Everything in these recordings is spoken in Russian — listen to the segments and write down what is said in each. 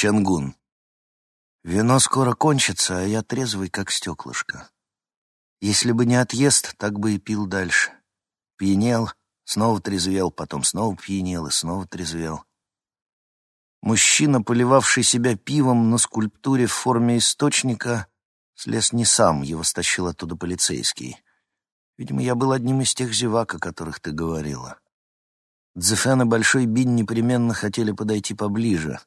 Чангун. Вино скоро кончится, а я трезвый, как стеклышко. Если бы не отъезд, так бы и пил дальше. Пьянел, снова трезвел, потом снова пьянел и снова трезвел. Мужчина, поливавший себя пивом на скульптуре в форме источника, слез не сам, его стащил оттуда полицейский. Видимо, я был одним из тех зевак, о которых ты говорила. Дзефен и Большой Бин непременно хотели подойти поближе.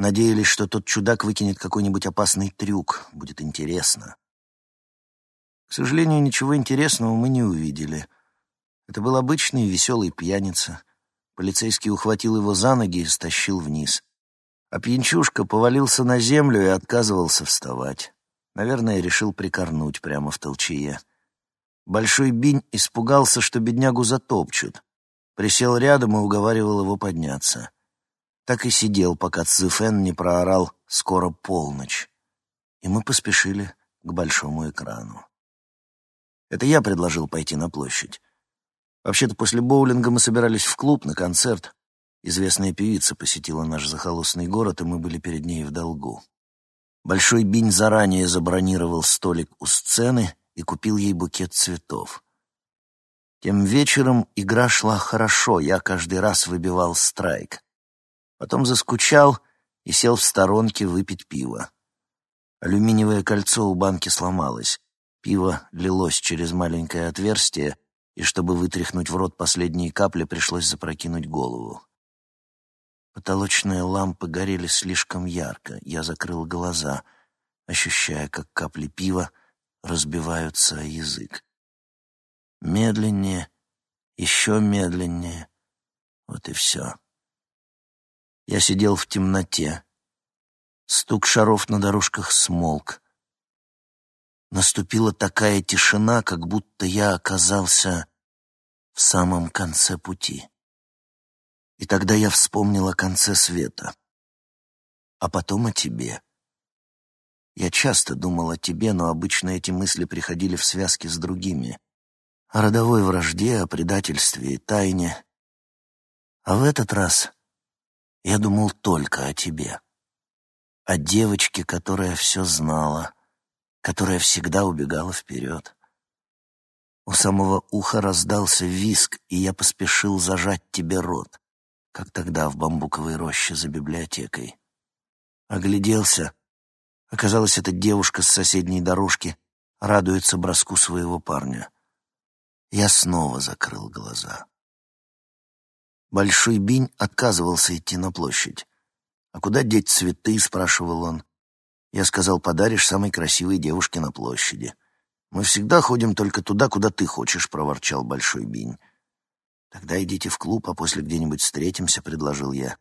Надеялись, что тот чудак выкинет какой-нибудь опасный трюк. Будет интересно. К сожалению, ничего интересного мы не увидели. Это был обычный веселый пьяница. Полицейский ухватил его за ноги и стащил вниз. А пьянчушка повалился на землю и отказывался вставать. Наверное, решил прикорнуть прямо в толчее. Большой Бинь испугался, что беднягу затопчут. Присел рядом и уговаривал его подняться. Так и сидел, пока Цзэфэн не проорал «скоро полночь». И мы поспешили к большому экрану. Это я предложил пойти на площадь. Вообще-то после боулинга мы собирались в клуб на концерт. Известная певица посетила наш захолустный город, и мы были перед ней в долгу. Большой Бинь заранее забронировал столик у сцены и купил ей букет цветов. Тем вечером игра шла хорошо, я каждый раз выбивал страйк. Потом заскучал и сел в сторонке выпить пиво. Алюминиевое кольцо у банки сломалось. Пиво лилось через маленькое отверстие, и чтобы вытряхнуть в рот последние капли, пришлось запрокинуть голову. Потолочные лампы горели слишком ярко. Я закрыл глаза, ощущая, как капли пива разбиваются о язык. Медленнее, еще медленнее. Вот и все. Я сидел в темноте. Стук шаров на дорожках смолк. Наступила такая тишина, как будто я оказался в самом конце пути. И тогда я вспомнил о конце света. А потом о тебе. Я часто думал о тебе, но обычно эти мысли приходили в связке с другими. О родовой вражде, о предательстве и тайне. А в этот раз я думал только о тебе. О девочке, которая все знала, которая всегда убегала вперед. У самого уха раздался виск, и я поспешил зажать тебе рот как тогда в бамбуковой роще за библиотекой. Огляделся. Оказалось, эта девушка с соседней дорожки радуется броску своего парня. Я снова закрыл глаза. Большой Бинь отказывался идти на площадь. «А куда деть цветы?» — спрашивал он. Я сказал, «Подаришь самой красивой девушке на площади». «Мы всегда ходим только туда, куда ты хочешь», — проворчал Большой Бинь. «Тогда идите в клуб, а после где-нибудь встретимся», — предложил я.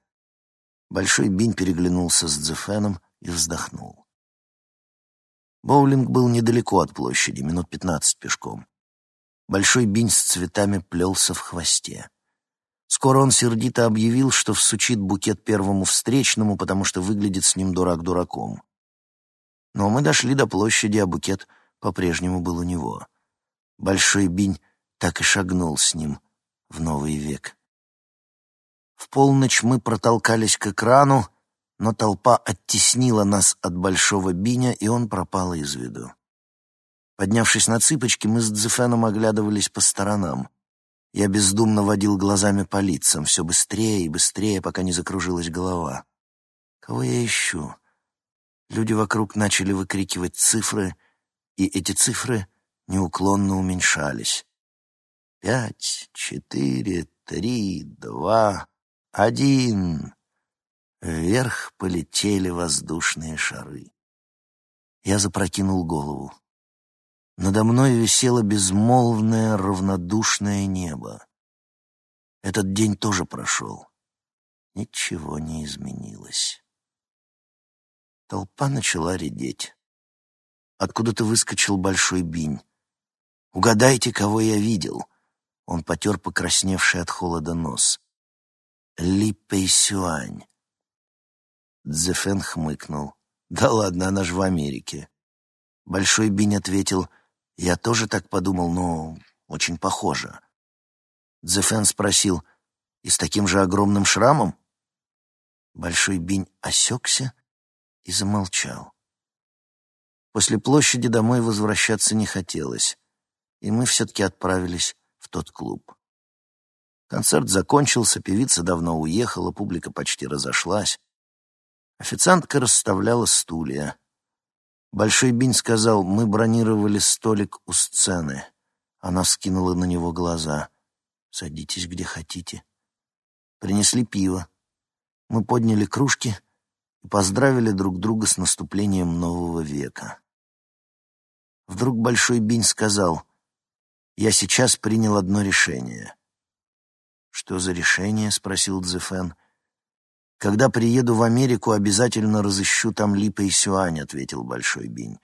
Большой Бинь переглянулся с Дзефеном и вздохнул. Боулинг был недалеко от площади, минут пятнадцать пешком. Большой Бинь с цветами плелся в хвосте. Скоро он сердито объявил, что всучит букет первому встречному, потому что выглядит с ним дурак дураком. Но мы дошли до площади, а букет по-прежнему был у него. Большой Бинь так и шагнул с ним — в новый век. В полночь мы протолкались к экрану, но толпа оттеснила нас от большого биня, и он пропал из виду. Поднявшись на цыпочки, мы с Дзефеном оглядывались по сторонам. Я бездумно водил глазами по лицам, все быстрее и быстрее, пока не закружилась голова. Кого я ищу? Люди вокруг начали выкрикивать цифры, и эти цифры неуклонно уменьшались. Пять, четыре, три, два, один. Вверх полетели воздушные шары. Я запрокинул голову. Надо мной висело безмолвное, равнодушное небо. Этот день тоже прошел. Ничего не изменилось. Толпа начала редеть. Откуда-то выскочил большой бинь. «Угадайте, кого я видел?» Он потер покрасневший от холода нос. «Ли Пэйсюань». Дзефен хмыкнул. «Да ладно, она ж в Америке». Большой Бинь ответил, «Я тоже так подумал, но очень похоже». Дзефен спросил, «И с таким же огромным шрамом?» Большой Бинь осекся и замолчал. После площади домой возвращаться не хотелось, и мы все-таки отправились в тот клуб. Концерт закончился, певица давно уехала, публика почти разошлась. Официантка расставляла стулья. Большой Бинь сказал, мы бронировали столик у сцены. Она вскинула на него глаза. «Садитесь где хотите». Принесли пиво. Мы подняли кружки и поздравили друг друга с наступлением нового века. Вдруг Большой Бинь сказал, «Я сейчас принял одно решение». «Что за решение?» — спросил Цзефен. «Когда приеду в Америку, обязательно разыщу там Липа и Сюань», — ответил Большой Бинь.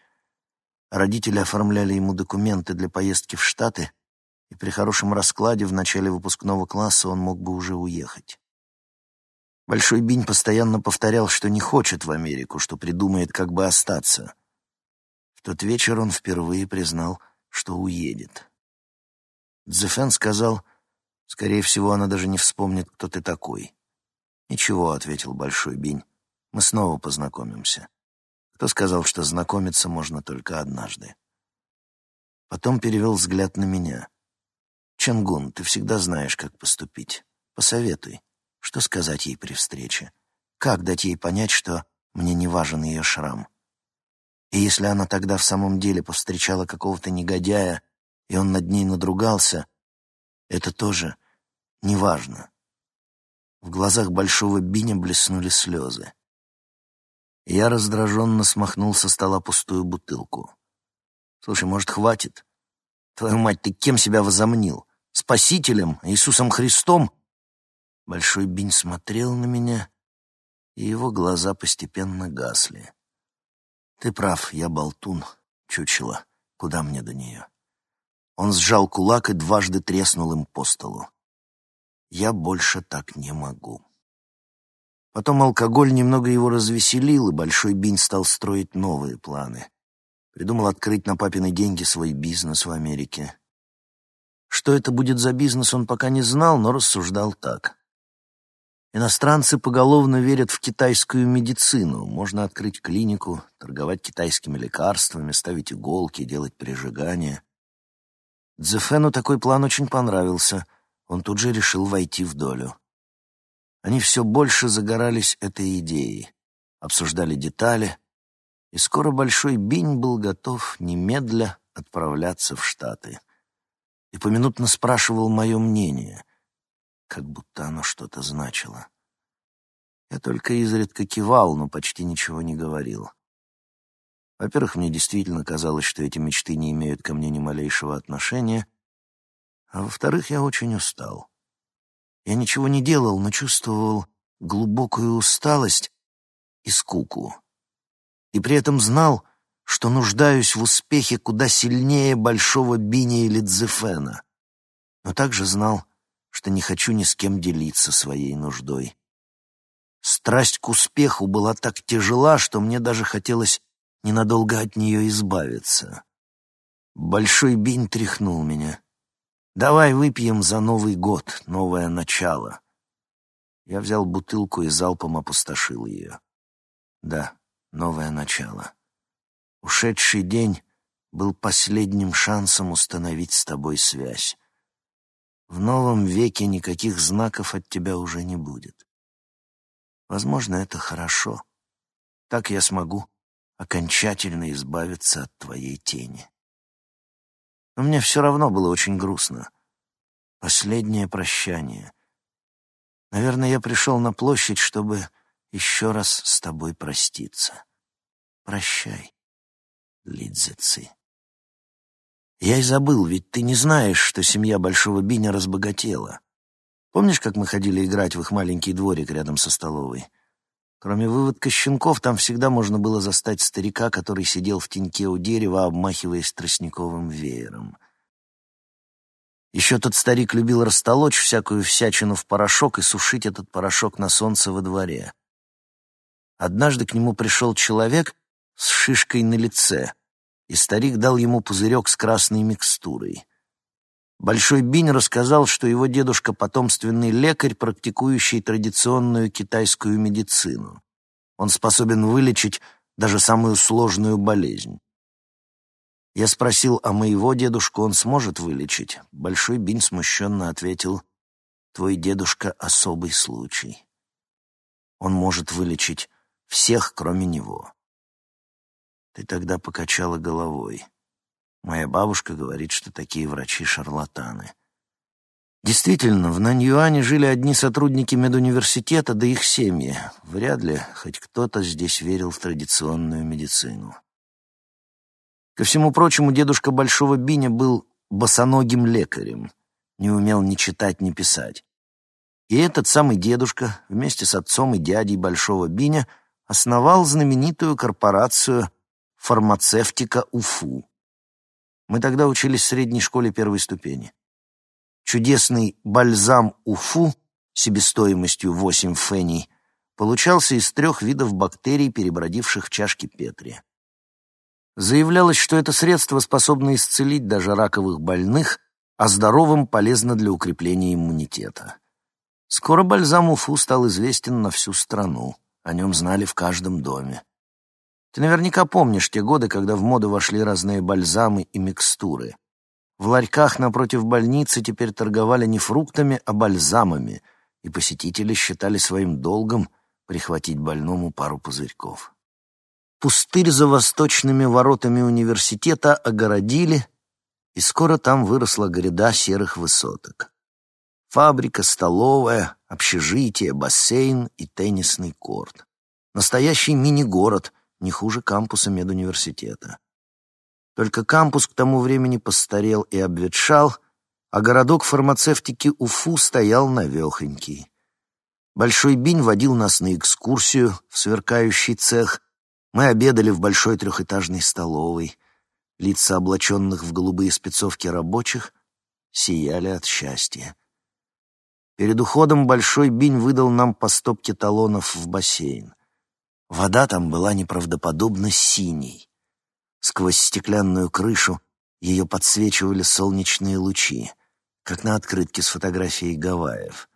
Родители оформляли ему документы для поездки в Штаты, и при хорошем раскладе в начале выпускного класса он мог бы уже уехать. Большой Бинь постоянно повторял, что не хочет в Америку, что придумает, как бы остаться. В тот вечер он впервые признал, что уедет. Цзефен сказал, скорее всего, она даже не вспомнит, кто ты такой. «Ничего», — ответил Большой Бинь, — «мы снова познакомимся». Кто сказал, что знакомиться можно только однажды? Потом перевел взгляд на меня. «Чангун, ты всегда знаешь, как поступить. Посоветуй. Что сказать ей при встрече? Как дать ей понять, что мне не важен ее шрам? И если она тогда в самом деле повстречала какого-то негодяя, и он над ней надругался, это тоже неважно. В глазах большого Биня блеснули слезы. Я раздраженно смахнул со стола пустую бутылку. «Слушай, может, хватит? Твою мать, ты кем себя возомнил? Спасителем? Иисусом Христом?» Большой Бинь смотрел на меня, и его глаза постепенно гасли. «Ты прав, я болтун, чучело. Куда мне до нее?» Он сжал кулак и дважды треснул им по столу. «Я больше так не могу». Потом алкоголь немного его развеселил, и Большой Бинь стал строить новые планы. Придумал открыть на папины деньги свой бизнес в Америке. Что это будет за бизнес, он пока не знал, но рассуждал так. Иностранцы поголовно верят в китайскую медицину. Можно открыть клинику, торговать китайскими лекарствами, ставить иголки, делать прижигание. Дзефену такой план очень понравился. Он тут же решил войти в долю. Они все больше загорались этой идеей, обсуждали детали, и скоро Большой Бинь был готов немедля отправляться в Штаты. И поминутно спрашивал мое мнение — как будто оно что-то значило. Я только изредка кивал, но почти ничего не говорил. Во-первых, мне действительно казалось, что эти мечты не имеют ко мне ни малейшего отношения, а во-вторых, я очень устал. Я ничего не делал, но чувствовал глубокую усталость и скуку. И при этом знал, что нуждаюсь в успехе куда сильнее большого Бини или Дзефена, но также знал, что не хочу ни с кем делиться своей нуждой. Страсть к успеху была так тяжела, что мне даже хотелось ненадолго от нее избавиться. Большой бинь тряхнул меня. «Давай выпьем за Новый год, новое начало». Я взял бутылку и залпом опустошил ее. Да, новое начало. Ушедший день был последним шансом установить с тобой связь. В новом веке никаких знаков от тебя уже не будет. Возможно, это хорошо. Так я смогу окончательно избавиться от твоей тени. Но мне все равно было очень грустно. Последнее прощание. Наверное, я пришел на площадь, чтобы еще раз с тобой проститься. Прощай, Лидзеци. Я и забыл, ведь ты не знаешь, что семья Большого Биня разбогатела. Помнишь, как мы ходили играть в их маленький дворик рядом со столовой? Кроме выводка щенков, там всегда можно было застать старика, который сидел в теньке у дерева, обмахиваясь тростниковым веером. Еще тот старик любил растолочь всякую всячину в порошок и сушить этот порошок на солнце во дворе. Однажды к нему пришел человек с шишкой на лице — и старик дал ему пузырек с красной микстурой. Большой Бинь рассказал, что его дедушка — потомственный лекарь, практикующий традиционную китайскую медицину. Он способен вылечить даже самую сложную болезнь. Я спросил, а моего дедушку он сможет вылечить? Большой Бин смущенно ответил, твой дедушка — особый случай. Он может вылечить всех, кроме него. Ты тогда покачала головой. Моя бабушка говорит, что такие врачи — шарлатаны. Действительно, в Наньюане жили одни сотрудники медуниверситета, да их семьи. Вряд ли хоть кто-то здесь верил в традиционную медицину. Ко всему прочему, дедушка Большого Биня был босоногим лекарем, не умел ни читать, ни писать. И этот самый дедушка вместе с отцом и дядей Большого Биня основал знаменитую корпорацию «Фармацевтика Уфу». Мы тогда учились в средней школе первой ступени. Чудесный бальзам Уфу себестоимостью 8 феней получался из трех видов бактерий, перебродивших в чашке Петри. Заявлялось, что это средство способно исцелить даже раковых больных, а здоровым полезно для укрепления иммунитета. Скоро бальзам Уфу стал известен на всю страну, о нем знали в каждом доме. Ты наверняка помнишь те годы, когда в моду вошли разные бальзамы и микстуры. В ларьках напротив больницы теперь торговали не фруктами, а бальзамами, и посетители считали своим долгом прихватить больному пару пузырьков. Пустырь за восточными воротами университета огородили, и скоро там выросла гряда серых высоток. Фабрика, столовая, общежитие, бассейн и теннисный корт. Настоящий мини-город, не хуже кампуса медуниверситета. Только кампус к тому времени постарел и обветшал, а городок фармацевтики Уфу стоял навехонький. Большой Бинь водил нас на экскурсию в сверкающий цех, мы обедали в большой трехэтажной столовой. Лица облаченных в голубые спецовки рабочих сияли от счастья. Перед уходом Большой Бинь выдал нам по стопке талонов в бассейн. Вода там была неправдоподобно синей. Сквозь стеклянную крышу ее подсвечивали солнечные лучи, как на открытке с фотографией Гавайев.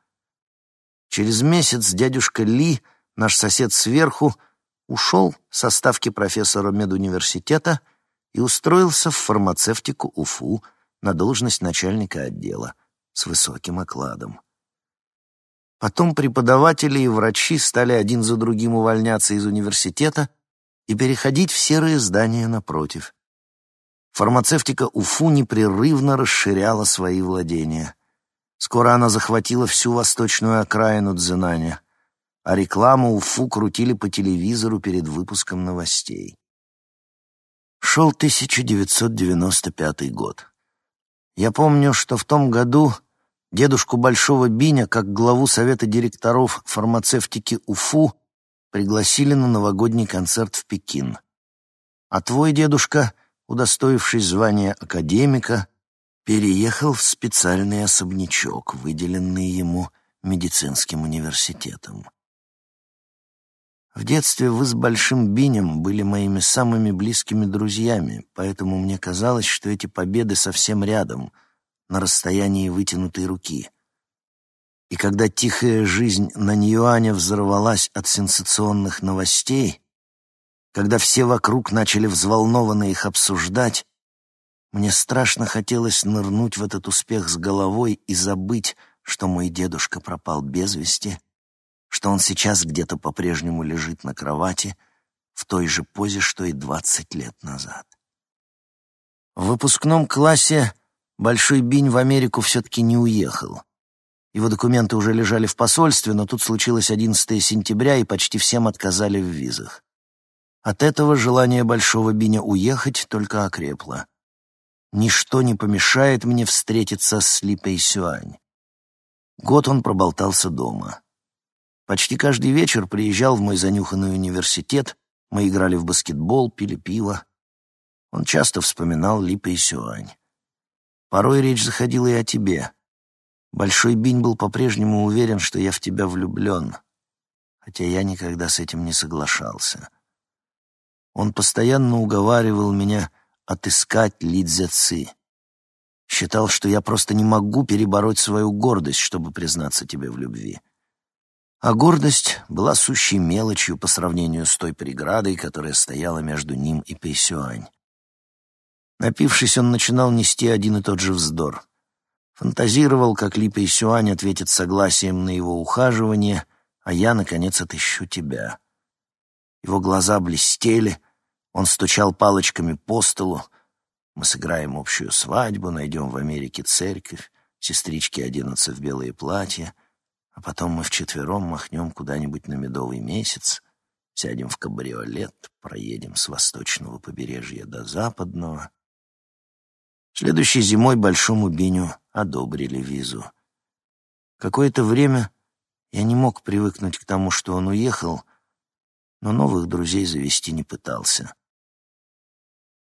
Через месяц дядюшка Ли, наш сосед сверху, ушел со ставки профессора медуниверситета и устроился в фармацевтику УФУ на должность начальника отдела с высоким окладом. Потом преподаватели и врачи стали один за другим увольняться из университета и переходить в серые здания напротив. Фармацевтика УФУ непрерывно расширяла свои владения. Скоро она захватила всю восточную окраину Дзенаня — а рекламу Уфу крутили по телевизору перед выпуском новостей. Шел 1995 год. Я помню, что в том году дедушку Большого Биня, как главу совета директоров фармацевтики УФУ, пригласили на новогодний концерт в Пекин. А твой дедушка, удостоившись звания академика, переехал в специальный особнячок, выделенный ему медицинским университетом. В детстве вы с Большим Бинем были моими самыми близкими друзьями, поэтому мне казалось, что эти победы совсем рядом, на расстоянии вытянутой руки. И когда тихая жизнь на Ньюане взорвалась от сенсационных новостей, когда все вокруг начали взволнованно их обсуждать, мне страшно хотелось нырнуть в этот успех с головой и забыть, что мой дедушка пропал без вести — что он сейчас где-то по-прежнему лежит на кровати в той же позе, что и двадцать лет назад. В выпускном классе Большой Бинь в Америку все-таки не уехал. Его документы уже лежали в посольстве, но тут случилось 11 сентября, и почти всем отказали в визах. От этого желание Большого Биня уехать только окрепло. Ничто не помешает мне встретиться с Липой Сюань. Год он проболтался дома. Почти каждый вечер приезжал в мой занюханный университет, мы играли в баскетбол, пили пиво. Он часто вспоминал Липа и Сюань. Порой речь заходила и о тебе. Большой Бинь был по-прежнему уверен, что я в тебя влюблен, хотя я никогда с этим не соглашался. Он постоянно уговаривал меня отыскать Ли Цзэци. Считал, что я просто не могу перебороть свою гордость, чтобы признаться тебе в любви. А гордость была сущей мелочью по сравнению с той преградой, которая стояла между ним и Пейсюань. Напившись, он начинал нести один и тот же вздор. Фантазировал, как Ли Пейсюань ответит согласием на его ухаживание, а я, наконец, отыщу тебя. Его глаза блестели, он стучал палочками по столу. Мы сыграем общую свадьбу, найдем в Америке церковь, сестрички оденутся в белые платья, а потом мы вчетвером махнем куда-нибудь на медовый месяц, сядем в кабриолет, проедем с восточного побережья до западного. Следующей зимой Большому Биню одобрили визу. Какое-то время я не мог привыкнуть к тому, что он уехал, но новых друзей завести не пытался.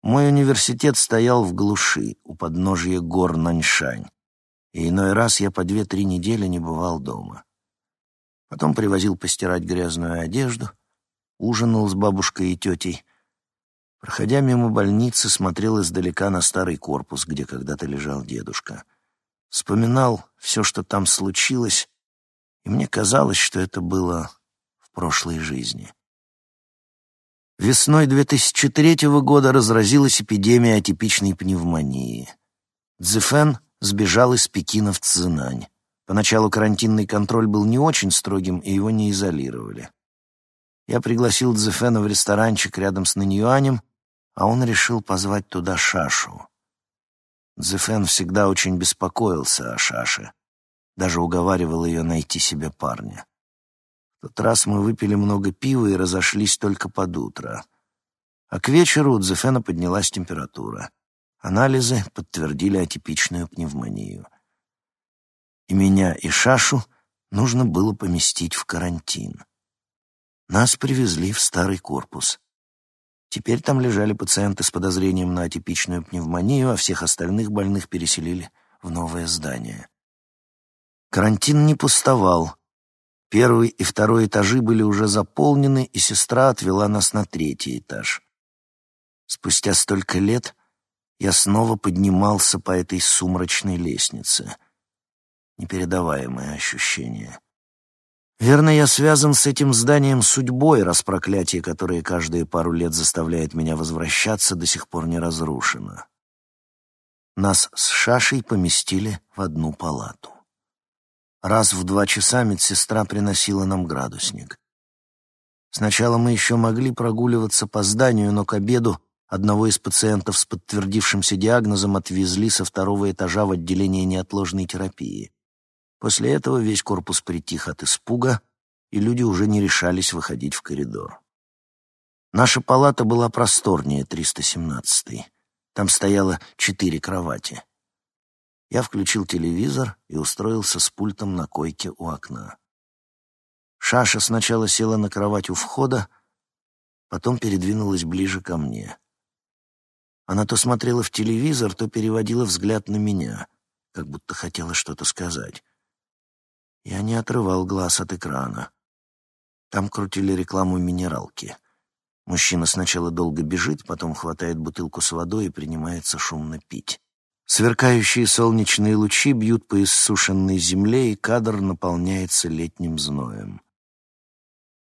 Мой университет стоял в глуши, у подножия гор Наньшань, и иной раз я по две-три недели не бывал дома. Потом привозил постирать грязную одежду, ужинал с бабушкой и тетей. Проходя мимо больницы, смотрел издалека на старый корпус, где когда-то лежал дедушка. Вспоминал все, что там случилось, и мне казалось, что это было в прошлой жизни. Весной 2003 года разразилась эпидемия атипичной пневмонии. Цзефен сбежал из Пекина в Цзинань. Поначалу карантинный контроль был не очень строгим, и его не изолировали. Я пригласил Цзефена в ресторанчик рядом с Наньюанем, а он решил позвать туда Шашу. Цзефен всегда очень беспокоился о Шаше, даже уговаривал ее найти себе парня тот раз мы выпили много пива и разошлись только под утро. А к вечеру у Дзефена поднялась температура. Анализы подтвердили атипичную пневмонию. И меня, и Шашу нужно было поместить в карантин. Нас привезли в старый корпус. Теперь там лежали пациенты с подозрением на атипичную пневмонию, а всех остальных больных переселили в новое здание. Карантин не пустовал. Первый и второй этажи были уже заполнены, и сестра отвела нас на третий этаж. Спустя столько лет я снова поднимался по этой сумрачной лестнице. Непередаваемое ощущение. Верно, я связан с этим зданием судьбой, раз проклятие, которое каждые пару лет заставляет меня возвращаться, до сих пор не разрушено. Нас с Шашей поместили в одну палату. Раз в два часа медсестра приносила нам градусник. Сначала мы еще могли прогуливаться по зданию, но к обеду одного из пациентов с подтвердившимся диагнозом отвезли со второго этажа в отделение неотложной терапии. После этого весь корпус притих от испуга, и люди уже не решались выходить в коридор. Наша палата была просторнее 317-й. Там стояло четыре кровати. Я включил телевизор и устроился с пультом на койке у окна. Шаша сначала села на кровать у входа, потом передвинулась ближе ко мне. Она то смотрела в телевизор, то переводила взгляд на меня, как будто хотела что-то сказать. Я не отрывал глаз от экрана. Там крутили рекламу минералки. Мужчина сначала долго бежит, потом хватает бутылку с водой и принимается шумно пить. Сверкающие солнечные лучи бьют по иссушенной земле, и кадр наполняется летним зноем.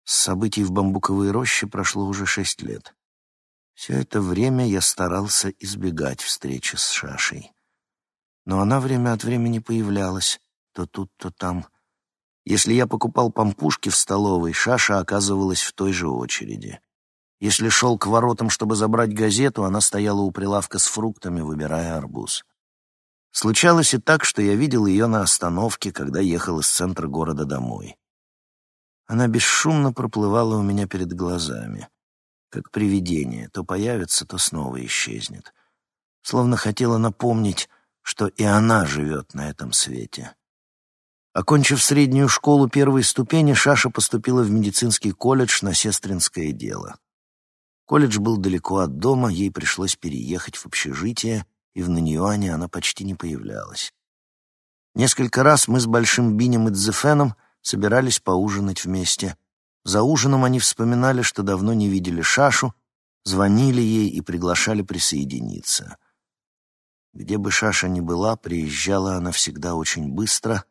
С событий в бамбуковой роще прошло уже шесть лет. Все это время я старался избегать встречи с Шашей. Но она время от времени появлялась, то тут, то там. Если я покупал пампушки в столовой, Шаша оказывалась в той же очереди. Если шел к воротам, чтобы забрать газету, она стояла у прилавка с фруктами, выбирая арбуз. Случалось и так, что я видел ее на остановке, когда ехал из центра города домой. Она бесшумно проплывала у меня перед глазами, как привидение, то появится, то снова исчезнет. Словно хотела напомнить, что и она живет на этом свете. Окончив среднюю школу первой ступени, Шаша поступила в медицинский колледж на сестринское дело. Колледж был далеко от дома, ей пришлось переехать в общежитие, и в Наньюане она почти не появлялась. Несколько раз мы с Большим Бинем и Дзефеном собирались поужинать вместе. За ужином они вспоминали, что давно не видели Шашу, звонили ей и приглашали присоединиться. Где бы Шаша ни была, приезжала она всегда очень быстро,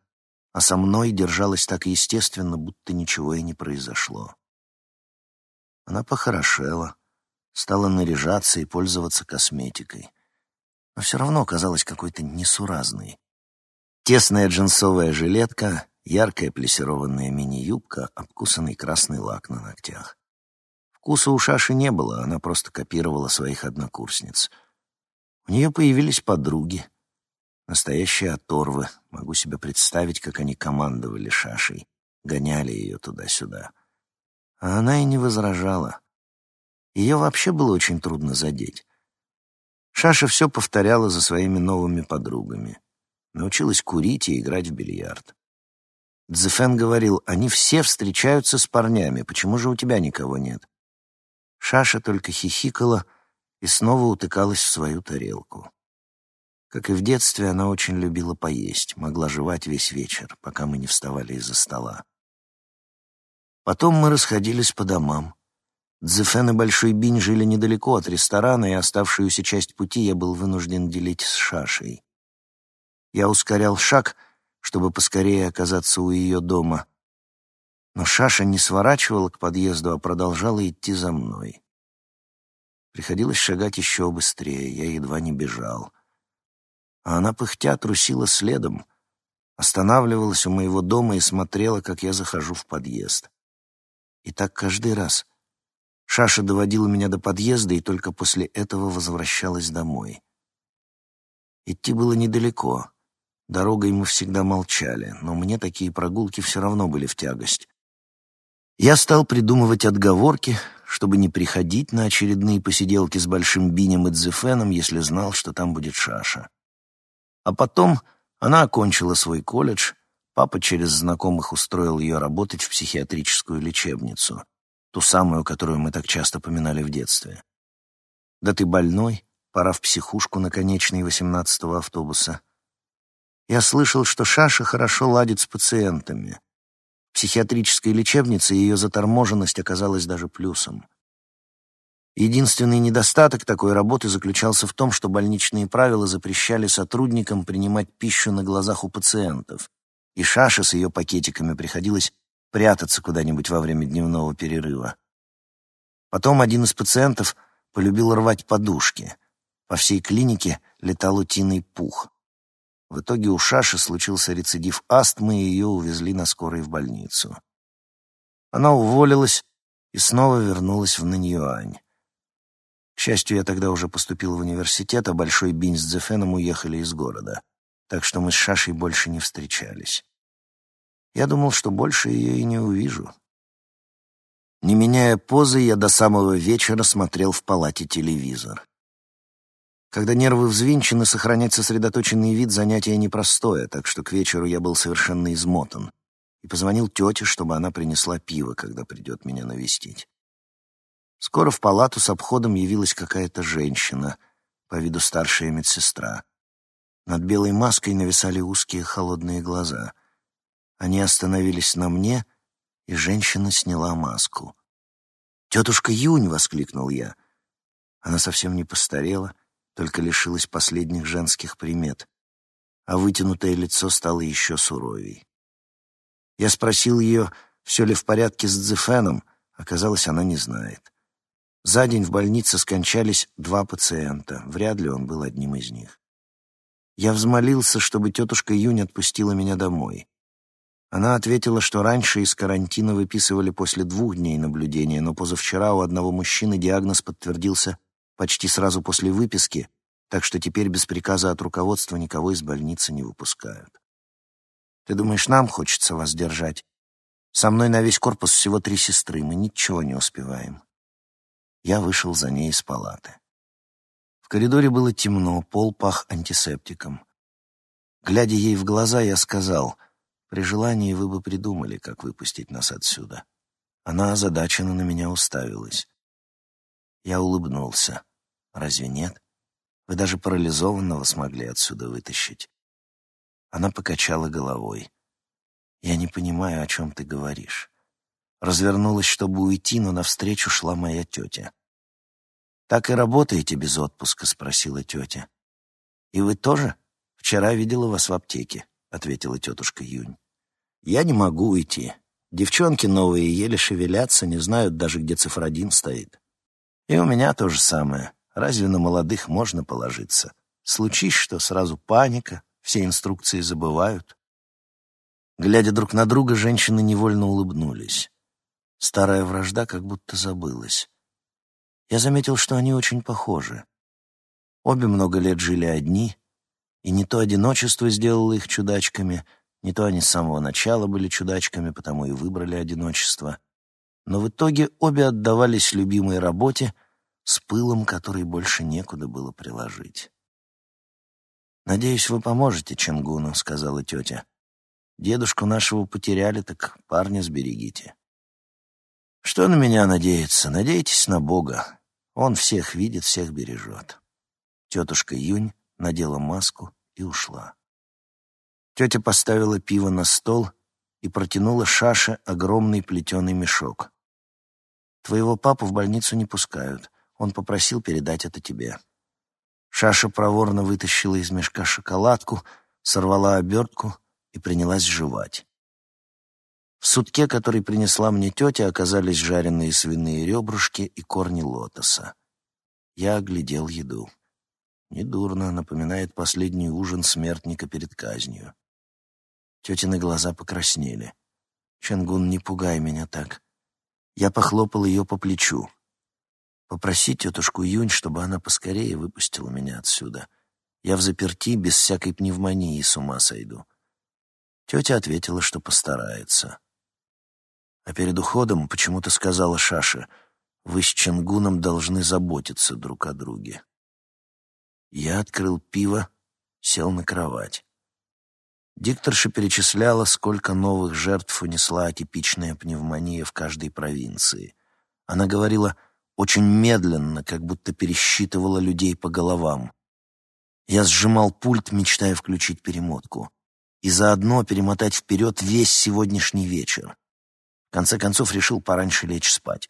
а со мной держалась так естественно, будто ничего и не произошло. Она похорошела, стала наряжаться и пользоваться косметикой, но все равно казалась какой-то несуразной. Тесная джинсовая жилетка, яркая плессированная мини-юбка, обкусанный красный лак на ногтях. Вкуса у Шаши не было, она просто копировала своих однокурсниц. У нее появились подруги, настоящие оторвы. Могу себе представить, как они командовали Шашей, гоняли ее туда-сюда. А она и не возражала. Ее вообще было очень трудно задеть. Шаша все повторяла за своими новыми подругами. Научилась курить и играть в бильярд. Дзефен говорил, они все встречаются с парнями, почему же у тебя никого нет? Шаша только хихикала и снова утыкалась в свою тарелку. Как и в детстве, она очень любила поесть, могла жевать весь вечер, пока мы не вставали из-за стола. Потом мы расходились по домам. Дзефен и Большой Бинь жили недалеко от ресторана, и оставшуюся часть пути я был вынужден делить с Шашей. Я ускорял шаг, чтобы поскорее оказаться у ее дома. Но Шаша не сворачивала к подъезду, а продолжала идти за мной. Приходилось шагать еще быстрее, я едва не бежал. А она пыхтя трусила следом, останавливалась у моего дома и смотрела, как я захожу в подъезд. И так каждый раз. Шаша доводила меня до подъезда и только после этого возвращалась домой. Идти было недалеко. Дорогой мы всегда молчали, но мне такие прогулки все равно были в тягость. Я стал придумывать отговорки, чтобы не приходить на очередные посиделки с Большим Бинем и Дзефеном, если знал, что там будет Шаша. А потом она окончила свой колледж, Папа через знакомых устроил ее работать в психиатрическую лечебницу, ту самую, которую мы так часто поминали в детстве. «Да ты больной, пора в психушку на конечной восемнадцатого автобуса». Я слышал, что Шаша хорошо ладит с пациентами. В психиатрической лечебнице ее заторможенность оказалась даже плюсом. Единственный недостаток такой работы заключался в том, что больничные правила запрещали сотрудникам принимать пищу на глазах у пациентов — и Шаше с ее пакетиками приходилось прятаться куда-нибудь во время дневного перерыва. Потом один из пациентов полюбил рвать подушки. По всей клинике летал утиный пух. В итоге у Шаши случился рецидив астмы, и ее увезли на скорой в больницу. Она уволилась и снова вернулась в Наньюань. Счастью, я тогда уже поступил в университет, а Большой Бинь с Дзефеном уехали из города так что мы с Шашей больше не встречались. Я думал, что больше ее и не увижу. Не меняя позы, я до самого вечера смотрел в палате телевизор. Когда нервы взвинчены, сохранять сосредоточенный вид — занятие непростое, так что к вечеру я был совершенно измотан и позвонил тете, чтобы она принесла пиво, когда придет меня навестить. Скоро в палату с обходом явилась какая-то женщина, по виду старшая медсестра. Над белой маской нависали узкие холодные глаза. Они остановились на мне, и женщина сняла маску. «Тетушка Юнь!» — воскликнул я. Она совсем не постарела, только лишилась последних женских примет, а вытянутое лицо стало еще суровей. Я спросил ее, все ли в порядке с Дзефеном, оказалось, она не знает. За день в больнице скончались два пациента, вряд ли он был одним из них. Я взмолился, чтобы тетушка Юнь отпустила меня домой. Она ответила, что раньше из карантина выписывали после двух дней наблюдения, но позавчера у одного мужчины диагноз подтвердился почти сразу после выписки, так что теперь без приказа от руководства никого из больницы не выпускают. Ты думаешь, нам хочется вас держать? Со мной на весь корпус всего три сестры, мы ничего не успеваем. Я вышел за ней из палаты коридоре было темно, пол пах антисептиком. Глядя ей в глаза, я сказал, «При желании вы бы придумали, как выпустить нас отсюда». Она озадаченно на меня уставилась. Я улыбнулся. «Разве нет? Вы даже парализованного смогли отсюда вытащить». Она покачала головой. «Я не понимаю, о чем ты говоришь». Развернулась, чтобы уйти, но навстречу шла моя тетя. «Так и работаете без отпуска?» — спросила тетя. «И вы тоже? Вчера видела вас в аптеке», — ответила тетушка Юнь. Я не могу уйти. Девчонки новые еле шевелятся, не знают даже, где цифродин стоит. И у меня то же самое. Разве на молодых можно положиться? Случись, что сразу паника, все инструкции забывают. Глядя друг на друга, женщины невольно улыбнулись. Старая вражда как будто забылась. Я заметил, что они очень похожи. Обе много лет жили одни, и не то одиночество сделало их чудачками, не то они с самого начала были чудачками, потому и выбрали одиночество. Но в итоге обе отдавались любимой работе с пылом, который больше некуда было приложить. «Надеюсь, вы поможете Ченгуну», — сказала тетя. «Дедушку нашего потеряли, так парня сберегите». «Что на меня надеяться? Надейтесь на Бога. Он всех видит, всех бережет». Тетушка Юнь надела маску и ушла. Тетя поставила пиво на стол и протянула Шаше огромный плетеный мешок. «Твоего папу в больницу не пускают. Он попросил передать это тебе». Шаша проворно вытащила из мешка шоколадку, сорвала обертку и принялась жевать. В сутке, который принесла мне тетя, оказались жареные свиные ребрышки и корни лотоса. Я оглядел еду. Недурно, напоминает последний ужин смертника перед казнью. Тетины глаза покраснели. «Чангун, не пугай меня так». Я похлопал ее по плечу. «Попроси тетушку Юнь, чтобы она поскорее выпустила меня отсюда. Я в заперти, без всякой пневмонии, с ума сойду». Тетя ответила, что постарается. А перед уходом почему-то сказала Шаше, «Вы с Чангуном должны заботиться друг о друге». Я открыл пиво, сел на кровать. Дикторша перечисляла, сколько новых жертв унесла атипичная пневмония в каждой провинции. Она говорила очень медленно, как будто пересчитывала людей по головам. Я сжимал пульт, мечтая включить перемотку. И заодно перемотать вперед весь сегодняшний вечер. Конце концов решил пораньше лечь спать.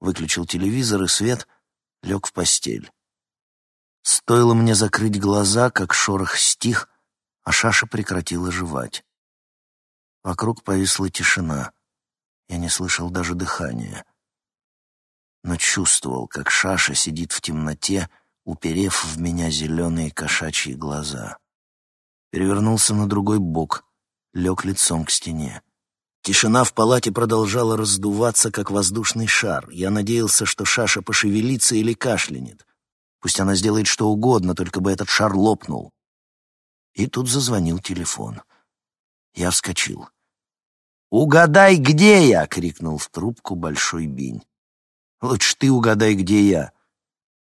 Выключил телевизор и свет, лег в постель. Стоило мне закрыть глаза, как шорох стих, а Шаша прекратила жевать. Вокруг повисла тишина. Я не слышал даже дыхания. Но чувствовал, как Шаша сидит в темноте, уперев в меня зеленые кошачьи глаза. Перевернулся на другой бок, лег лицом к стене. Тишина в палате продолжала раздуваться, как воздушный шар. Я надеялся, что Шаша пошевелится или кашлянет. Пусть она сделает что угодно, только бы этот шар лопнул. И тут зазвонил телефон. Я вскочил. «Угадай, где я!» — крикнул в трубку Большой Бинь. «Лучше ты угадай, где я!»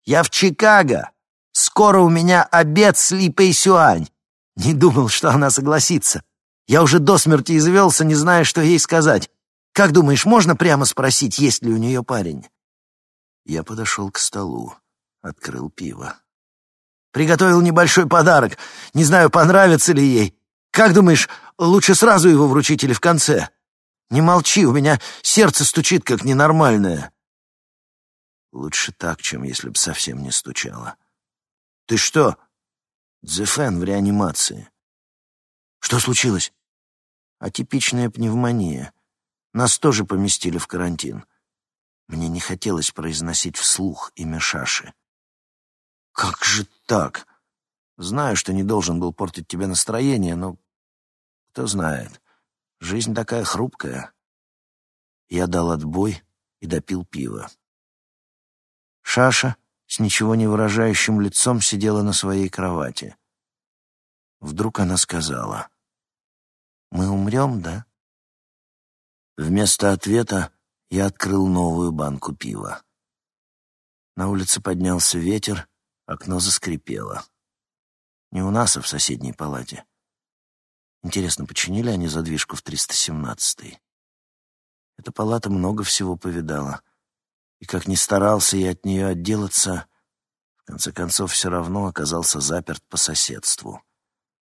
«Я в Чикаго! Скоро у меня обед с Липой Сюань!» Не думал, что она согласится. Я уже до смерти извелся, не зная, что ей сказать. Как думаешь, можно прямо спросить, есть ли у нее парень?» Я подошел к столу открыл пиво. «Приготовил небольшой подарок. Не знаю, понравится ли ей. Как думаешь, лучше сразу его вручить или в конце? Не молчи, у меня сердце стучит, как ненормальное». Лучше так, чем если б совсем не стучало. «Ты что?» «Дзефен в реанимации». «Что случилось?» «Атипичная пневмония. Нас тоже поместили в карантин». Мне не хотелось произносить вслух имя Шаши. «Как же так? Знаю, что не должен был портить тебе настроение, но кто знает. Жизнь такая хрупкая». Я дал отбой и допил пиво. Шаша с ничего не выражающим лицом сидела на своей кровати. Вдруг она сказала, «Мы умрем, да?» Вместо ответа я открыл новую банку пива. На улице поднялся ветер, Окно заскрипело. Не у нас, а в соседней палате. Интересно, починили они задвижку в 317-й? Эта палата много всего повидала. И как ни старался я от нее отделаться, в конце концов все равно оказался заперт по соседству.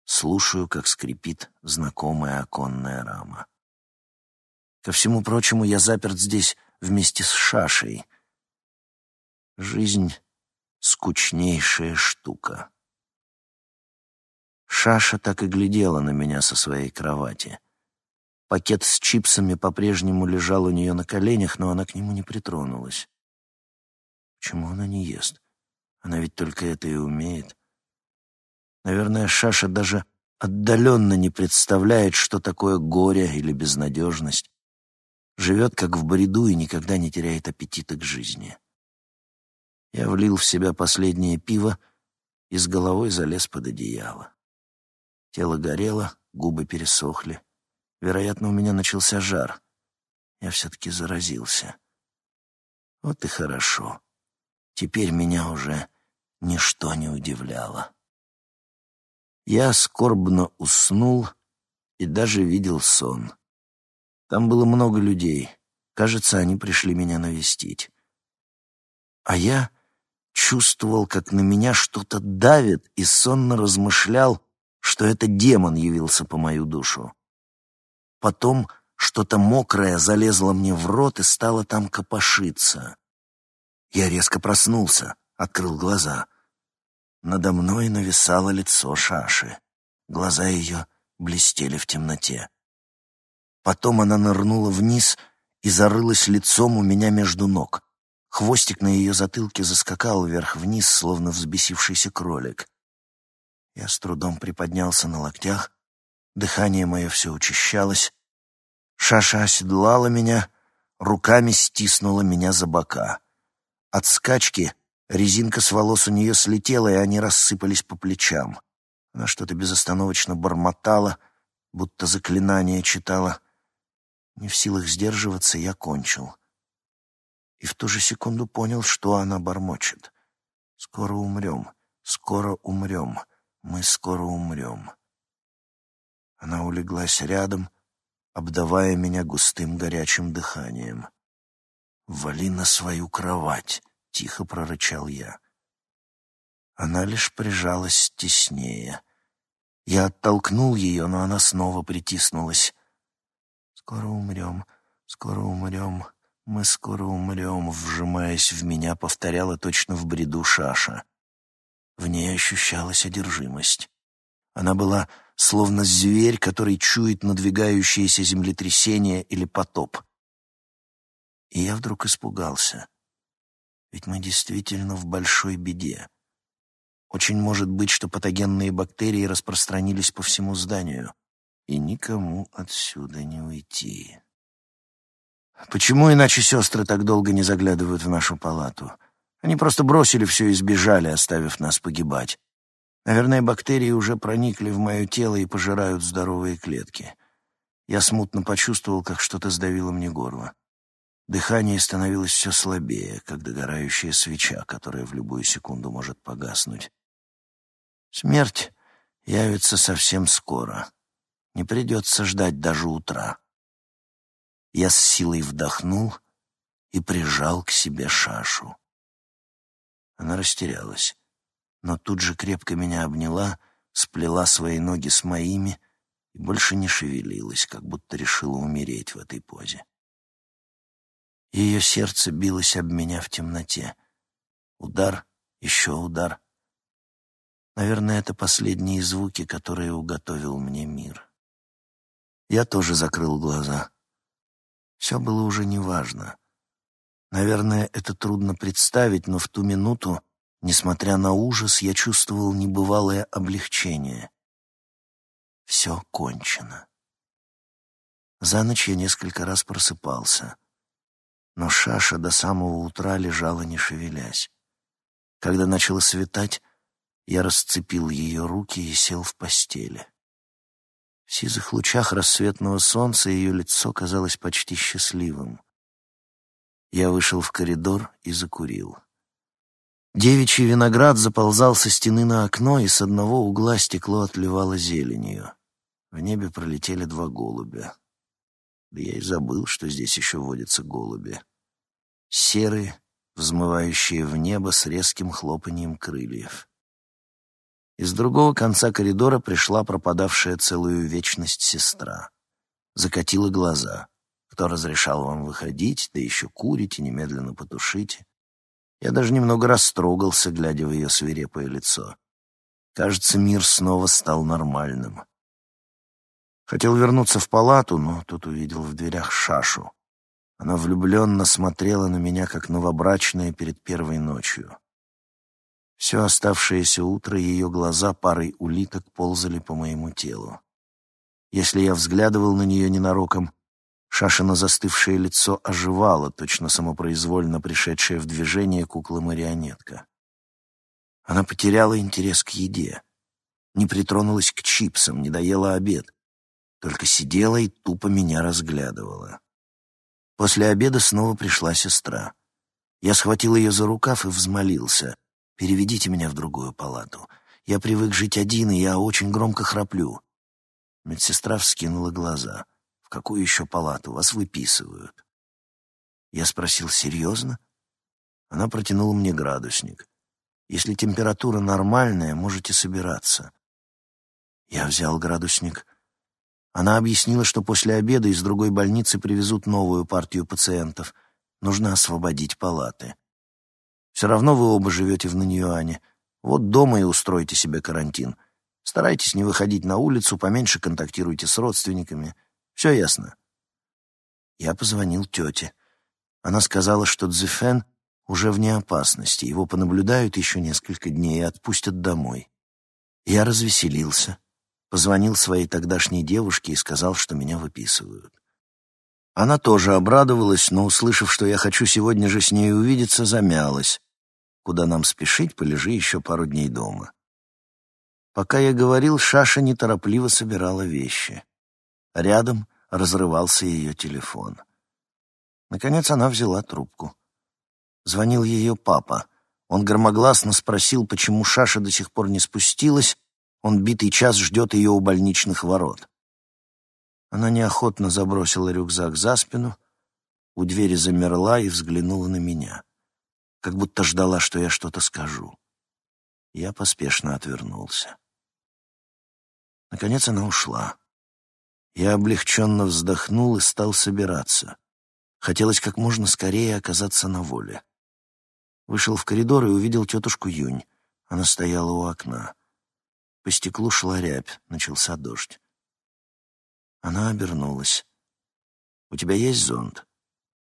Слушаю, как скрипит знакомая оконная рама. Ко всему прочему, я заперт здесь вместе с Шашей. Жизнь скучнейшая штука. Шаша так и глядела на меня со своей кровати. Пакет с чипсами по-прежнему лежал у нее на коленях, но она к нему не притронулась. Почему она не ест? Она ведь только это и умеет. Наверное, Шаша даже отдаленно не представляет, что такое горе или безнадежность. Живет как в бреду и никогда не теряет аппетита к жизни. Я влил в себя последнее пиво и с головой залез под одеяло. Тело горело, губы пересохли. Вероятно, у меня начался жар. Я все-таки заразился. Вот и хорошо. Теперь меня уже ничто не удивляло. Я скорбно уснул и даже видел сон. Там было много людей. Кажется, они пришли меня навестить. А я чувствовал, как на меня что-то давит, и сонно размышлял, что это демон явился по мою душу. Потом что-то мокрое залезло мне в рот и стало там копошиться. Я резко проснулся, открыл глаза. Надо мной нависало лицо Шаши. Глаза ее блестели в темноте. Потом она нырнула вниз и зарылась лицом у меня между ног. Хвостик на ее затылке заскакал вверх-вниз, словно взбесившийся кролик. Я с трудом приподнялся на локтях, дыхание мое все учащалось. Шаша оседлала меня, руками стиснула меня за бока. От скачки резинка с волос у нее слетела, и они рассыпались по плечам. Она что-то безостановочно бормотала, будто заклинание читала. Не в силах сдерживаться, я кончил. И в ту же секунду понял, что она бормочет. «Скоро умрем, скоро умрем, мы скоро умрем». Она улеглась рядом, обдавая меня густым горячим дыханием. «Вали на свою кровать», — тихо прорычал я. Она лишь прижалась теснее. Я оттолкнул ее, но она снова притиснулась. «Скоро умрем, скоро умрем, мы скоро умрем», вжимаясь в меня, повторяла точно в бреду Шаша. В ней ощущалась одержимость. Она была словно зверь, который чует надвигающееся землетрясение или потоп. И я вдруг испугался. Ведь мы действительно в большой беде. Очень может быть, что патогенные бактерии распространились по всему зданию и никому отсюда не уйти. Почему иначе сестры так долго не заглядывают в нашу палату? Они просто бросили все и сбежали, оставив нас погибать. Наверное, бактерии уже проникли в мое тело и пожирают здоровые клетки. Я смутно почувствовал, как что-то сдавило мне горло. Дыхание становилось все слабее, как догорающая свеча, которая в любую секунду может погаснуть. Смерть явится совсем скоро. Не придется ждать даже утра. Я с силой вдохнул и прижал к себе шашу. Она растерялась, но тут же крепко меня обняла, сплела свои ноги с моими и больше не шевелилась, как будто решила умереть в этой позе. Ее сердце билось об меня в темноте. Удар, еще удар. Наверное, это последние звуки, которые уготовил мне мир. Я тоже закрыл глаза. Все было уже неважно. Наверное, это трудно представить, но в ту минуту, несмотря на ужас, я чувствовал небывалое облегчение. Все кончено. За ночь я несколько раз просыпался, но Шаша до самого утра лежала, не шевелясь. Когда начало светать, я расцепил ее руки и сел в постели. В сизых лучах рассветного солнца ее лицо казалось почти счастливым. Я вышел в коридор и закурил. Девичий виноград заползал со стены на окно, и с одного угла стекло отливало зеленью. В небе пролетели два голубя. Да я и забыл, что здесь еще водятся голуби. Серые, взмывающие в небо с резким хлопанием крыльев. Из другого конца коридора пришла пропадавшая целую вечность сестра. Закатила глаза. Кто разрешал вам выходить, да еще курить и немедленно потушить? Я даже немного растрогался, глядя в ее свирепое лицо. Кажется, мир снова стал нормальным. Хотел вернуться в палату, но тут увидел в дверях Шашу. Она влюбленно смотрела на меня, как новобрачная перед первой ночью. Все оставшееся утро ее глаза парой улиток ползали по моему телу. Если я взглядывал на нее ненароком, Шашина застывшее лицо оживало, точно самопроизвольно пришедшая в движение кукла-марионетка. Она потеряла интерес к еде, не притронулась к чипсам, не доела обед, только сидела и тупо меня разглядывала. После обеда снова пришла сестра. Я схватил ее за рукав и взмолился. «Переведите меня в другую палату. Я привык жить один, и я очень громко храплю». Медсестра вскинула глаза. «В какую еще палату? Вас выписывают». Я спросил, «Серьезно?» Она протянула мне градусник. «Если температура нормальная, можете собираться». Я взял градусник, она объяснила, что после обеда из другой больницы привезут новую партию пациентов. Нужно освободить палаты. Все равно вы оба живете в Наньюане. Вот дома и устройте себе карантин. Старайтесь не выходить на улицу, поменьше контактируйте с родственниками. Все ясно?» Я позвонил тете. Она сказала, что Цзефен уже вне опасности, его понаблюдают еще несколько дней и отпустят домой. Я развеселился. Позвонил своей тогдашней девушке и сказал, что меня выписывают. Она тоже обрадовалась, но, услышав, что я хочу сегодня же с ней увидеться, замялась. Куда нам спешить, полежи еще пару дней дома. Пока я говорил, Шаша неторопливо собирала вещи. Рядом разрывался ее телефон. Наконец она взяла трубку. Звонил ее папа. Он громогласно спросил, почему Шаша до сих пор не спустилась, он битый час ждет ее у больничных ворот. Она неохотно забросила рюкзак за спину, у двери замерла и взглянула на меня, как будто ждала, что я что-то скажу. Я поспешно отвернулся. Наконец она ушла. Я облегченно вздохнул и стал собираться. Хотелось как можно скорее оказаться на воле. Вышел в коридор и увидел тетушку Юнь. Она стояла у окна. По стеклу шла рябь, начался дождь. Она обернулась. «У тебя есть зонт?»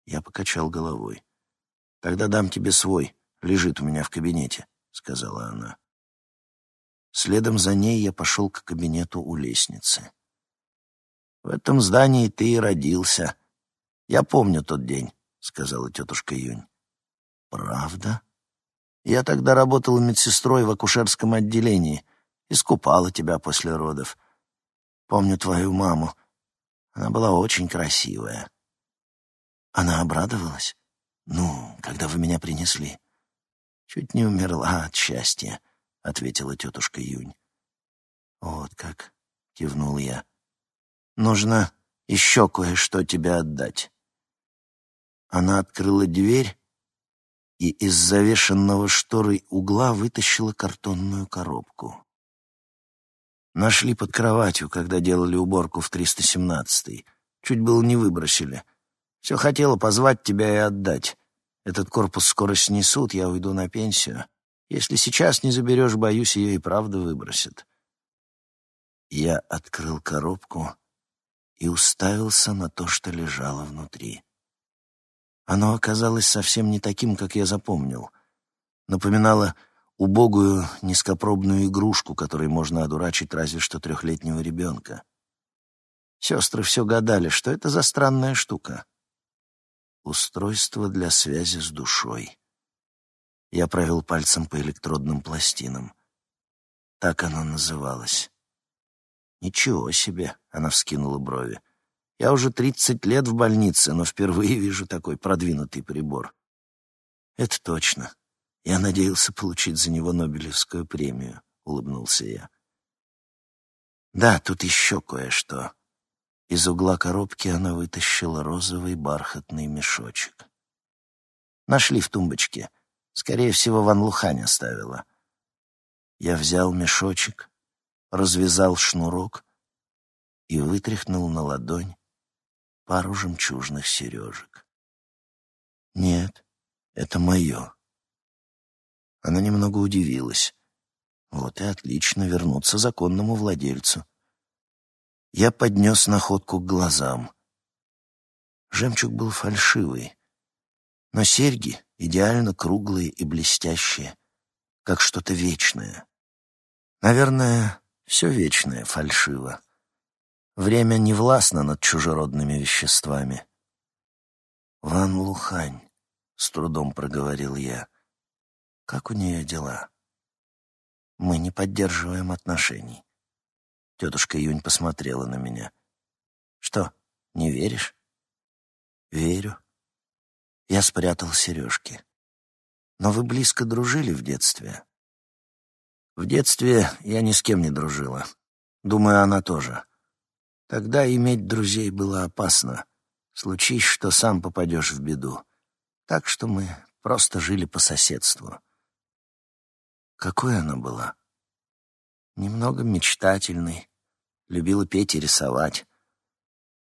Я покачал головой. «Тогда дам тебе свой, лежит у меня в кабинете», — сказала она. Следом за ней я пошел к кабинету у лестницы. «В этом здании ты и родился. Я помню тот день», — сказала тетушка Юнь. «Правда?» «Я тогда работала медсестрой в акушерском отделении искупала тебя после родов. Помню твою маму. Она была очень красивая. Она обрадовалась? Ну, когда вы меня принесли. Чуть не умерла от счастья, — ответила тетушка Юнь. Вот как, — кивнул я. Нужно еще кое-что тебе отдать. Она открыла дверь и из завешенного шторой угла вытащила картонную коробку. Нашли под кроватью, когда делали уборку в 317-й. Чуть было не выбросили. Все хотела позвать тебя и отдать. Этот корпус скоро снесут, я уйду на пенсию. Если сейчас не заберешь, боюсь, ее и правда выбросят. Я открыл коробку и уставился на то, что лежало внутри. Оно оказалось совсем не таким, как я запомнил. Напоминало убогую низкопробную игрушку, которой можно одурачить разве что трехлетнего ребенка. Сестры все гадали, что это за странная штука. Устройство для связи с душой. Я провел пальцем по электродным пластинам. Так оно называлось. «Ничего себе!» — она вскинула брови. «Я уже тридцать лет в больнице, но впервые вижу такой продвинутый прибор». «Это точно. Я надеялся получить за него Нобелевскую премию, улыбнулся я. Да, тут еще кое-что. Из угла коробки она вытащила розовый бархатный мешочек. Нашли в тумбочке. Скорее всего, Ван Лухань оставила. Я взял мешочек, развязал шнурок и вытряхнул на ладонь пару жемчужных сережек. Нет, это мое. Она немного удивилась. Вот и отлично вернуться законному владельцу. Я поднес находку к глазам. Жемчуг был фальшивый, но серьги идеально круглые и блестящие, как что-то вечное. Наверное, все вечное фальшиво. Время не властно над чужеродными веществами. «Ван Лухань», — с трудом проговорил я, — «как у нее дела?» «Мы не поддерживаем отношений». Тетушка Юнь посмотрела на меня. «Что, не веришь?» «Верю». Я спрятал сережки. «Но вы близко дружили в детстве?» «В детстве я ни с кем не дружила. Думаю, она тоже. Тогда иметь друзей было опасно. Случись, что сам попадешь в беду. Так что мы просто жили по соседству». Какой она была? Немного мечтательной, любила петь и рисовать.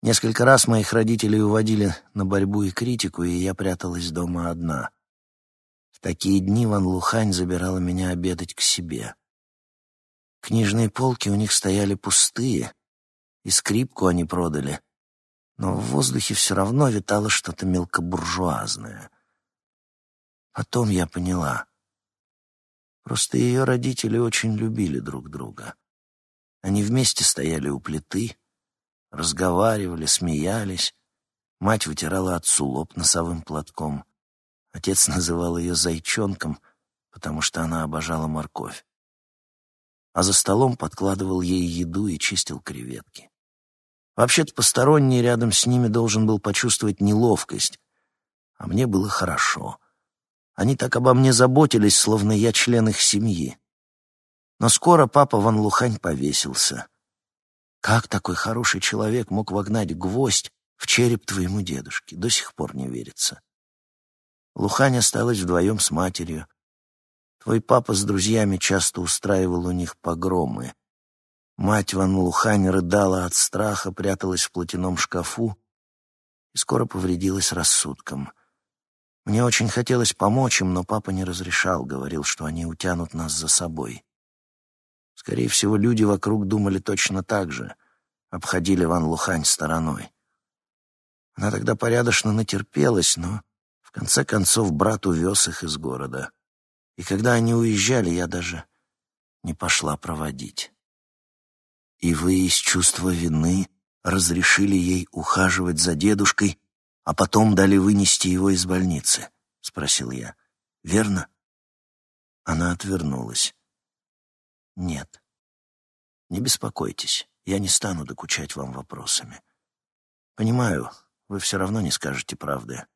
Несколько раз моих родителей уводили на борьбу и критику, и я пряталась дома одна. В такие дни Ван Лухань забирала меня обедать к себе. Книжные полки у них стояли пустые, и скрипку они продали, но в воздухе все равно витало что-то мелкобуржуазное. Потом я поняла. Просто ее родители очень любили друг друга. Они вместе стояли у плиты, разговаривали, смеялись. Мать вытирала отцу лоб носовым платком. Отец называл ее «зайчонком», потому что она обожала морковь. А за столом подкладывал ей еду и чистил креветки. Вообще-то посторонний рядом с ними должен был почувствовать неловкость, а мне было хорошо. Они так обо мне заботились, словно я член их семьи. Но скоро папа Ван Лухань повесился. Как такой хороший человек мог вогнать гвоздь в череп твоему дедушке? До сих пор не верится. Лухань осталась вдвоем с матерью. Твой папа с друзьями часто устраивал у них погромы. Мать Ван Лухань рыдала от страха, пряталась в платяном шкафу и скоро повредилась рассудком. Мне очень хотелось помочь им, но папа не разрешал, говорил, что они утянут нас за собой. Скорее всего, люди вокруг думали точно так же, обходили Ван Лухань стороной. Она тогда порядочно натерпелась, но в конце концов брат увез их из города. И когда они уезжали, я даже не пошла проводить. И вы из чувства вины разрешили ей ухаживать за дедушкой, а потом дали вынести его из больницы? — спросил я. — Верно? Она отвернулась. Нет. Не беспокойтесь, я не стану докучать вам вопросами. Понимаю, вы все равно не скажете правды.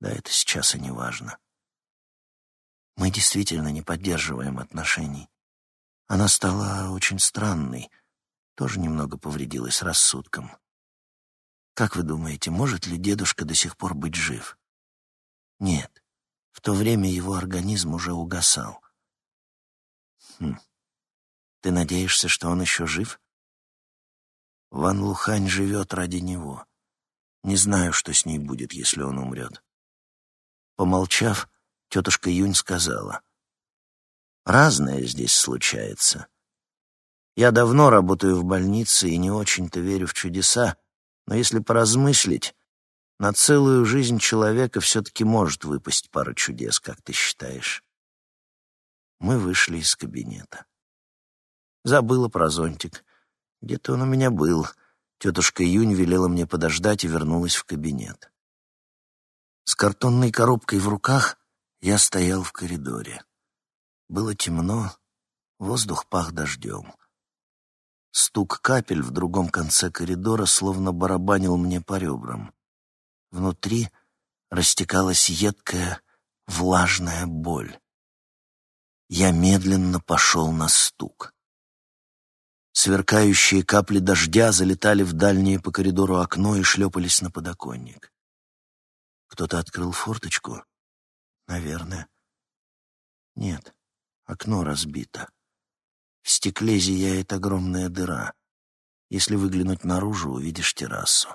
Да это сейчас и не важно. Мы действительно не поддерживаем отношений. Она стала очень странной, тоже немного повредилась рассудком. Как вы думаете, может ли дедушка до сих пор быть жив? Нет, в то время его организм уже угасал. Хм. Ты надеешься, что он еще жив? Ван Лухань живет ради него. Не знаю, что с ней будет, если он умрет. Помолчав, тетушка Юнь сказала. Разное здесь случается. Я давно работаю в больнице и не очень-то верю в чудеса, но если поразмыслить, на целую жизнь человека все-таки может выпасть пара чудес, как ты считаешь. Мы вышли из кабинета. Забыла про зонтик. Где-то он у меня был. Тетушка Юнь велела мне подождать и вернулась в кабинет. С картонной коробкой в руках я стоял в коридоре. Было темно, воздух пах дождем. Стук капель в другом конце коридора словно барабанил мне по ребрам. Внутри растекалась едкая, влажная боль. Я медленно пошел на стук. Сверкающие капли дождя залетали в дальнее по коридору окно и шлепались на подоконник. Кто-то открыл форточку? Наверное. Нет, окно разбито. В стекле зияет огромная дыра. Если выглянуть наружу, увидишь террасу.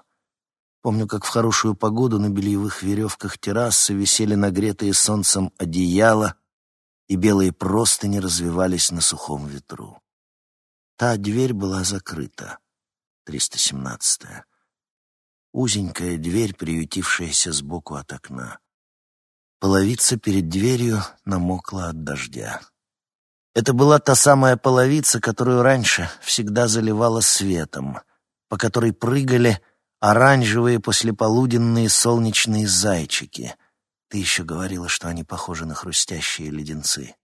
Помню, как в хорошую погоду на бельевых веревках террасы висели нагретые солнцем одеяла, и белые простыни развивались на сухом ветру. Та дверь была закрыта. 317-я. Узенькая дверь, приютившаяся сбоку от окна. Половица перед дверью намокла от дождя. Это была та самая половица, которую раньше всегда заливала светом, по которой прыгали оранжевые послеполуденные солнечные зайчики. Ты еще говорила, что они похожи на хрустящие леденцы.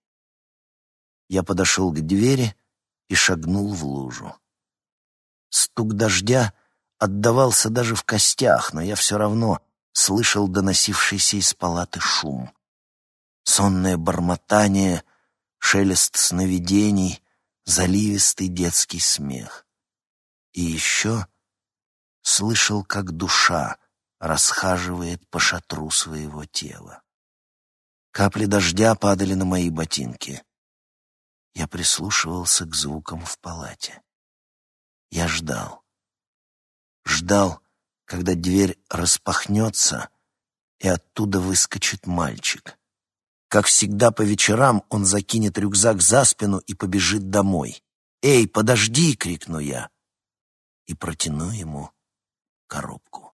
Я подошел к двери и шагнул в лужу. Стук дождя отдавался даже в костях, но я все равно слышал доносившийся из палаты шум. Сонное бормотание, шелест сновидений, заливистый детский смех. И еще слышал, как душа расхаживает по шатру своего тела. Капли дождя падали на мои ботинки. Я прислушивался к звукам в палате. Я ждал. Ждал, когда дверь распахнется, и оттуда выскочит мальчик. Как всегда по вечерам он закинет рюкзак за спину и побежит домой. «Эй, подожди!» — крикну я. И протяну ему коробку.